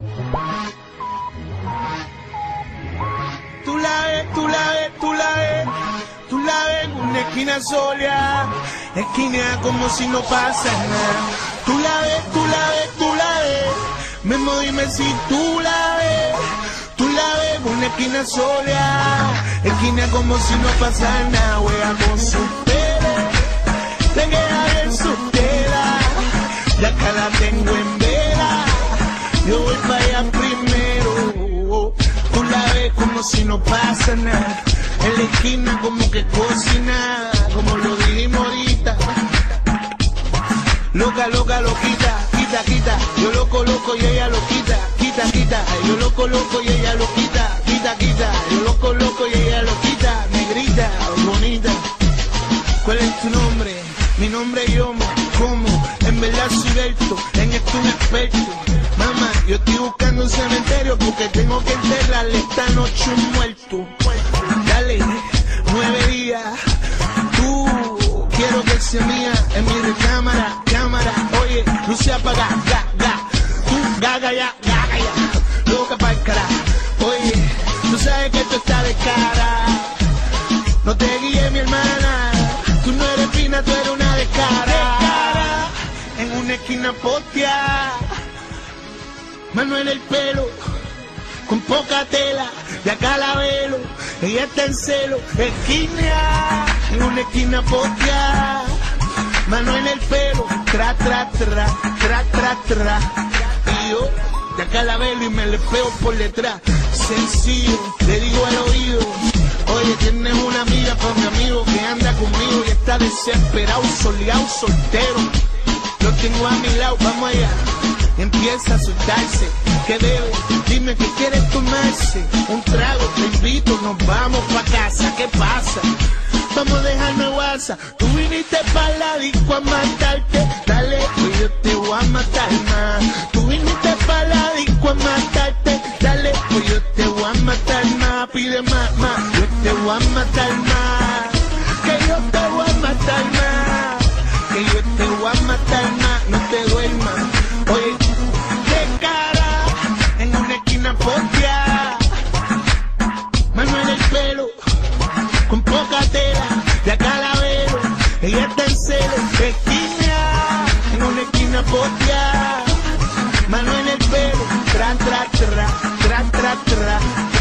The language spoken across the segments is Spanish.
Tú la ves, tú la ves, tú la ves, tú la ves en una esquina sola, esquina como si no pasa nada. Tú la ves, tú la ves, tú la ves, Memo dime si tú la ves, tú la ves en una esquina sola, esquina como si no pasa nada, wea con su pelo, te queda bien su tela, la tengo no pasa nada, en la esquina como que cocina, como lo dijimos ahorita, loca, loca, loquita, quita, quita, yo lo coloco y ella lo quita, quita, quita, yo lo coloco y ella lo quita, quita, quita, yo lo coloco y ella lo quita, negrita, bonita. ¿Cuál es tu nombre? Mi nombre es Yomo, ¿cómo? En verdad soy Berto, en esto un experto. Mamá, yo estoy buscando un cementerio porque tengo que enterrarle esta noche un muerto. Dale, nueve días, tú quiero que sea mía en mi recámara, cámara, oye, luce apaga, ga, ga, gaga ya, gaga ya, loca pa'l cara, oye, tú sabes que esto está de cara, esquina postea, mano en el pelo, con poca tela, de acá la velo, ella está en celo, esquina, en una esquina postea, mano en el pelo, tra, tra, tra, tra, tra, tra, y yo, de acá la velo y me le pego por detrás, sencillo, le digo al oído, oye, tienes una amiga para mi amigo que anda conmigo y está desesperado, soleado, soltero, lo tengo a mi lado, vamos allá. Empieza a soltarse, que debe, dime que quieres tomarse, un trago, te invito, nos vamos pa' casa, ¿qué pasa? Vamos a dejarme WhatsApp, tú viniste pa' la disco a matarte, dale, pues yo te voy a matar más. Tú viniste pa' la disco a matarte, dale, pues yo te voy a matar más, pide más, más, yo te voy a matar más, que yo te voy a matar más, que yo te voy a matar más, no te duermas, oye, de cara, en una esquina postea, mano en el pelo, con poca tela, de acá la veo, ella está en celo, esquina, en una esquina postea, mano en el pelo, tra, tra, tra, tra, tra, tra.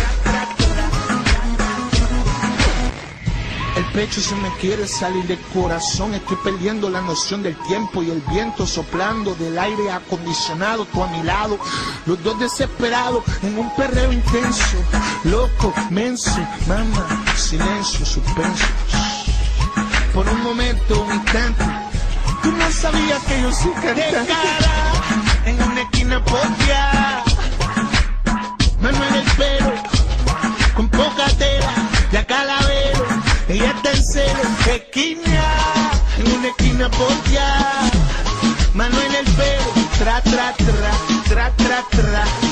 Pecho se me quiere salir del corazón, estoy perdiendo la noción del tiempo y el viento soplando del aire acondicionado, tú a mi lado, los dos desesperados en un perreo intenso, loco, menso, mamá, silencio, suspenso. Por un momento, un instante, tú no sabías que yo soy cantante. en una esquina postea, celo, esquina, en una esquina postea, mano en el pelo, tra, tra, tra, tra, tra, tra.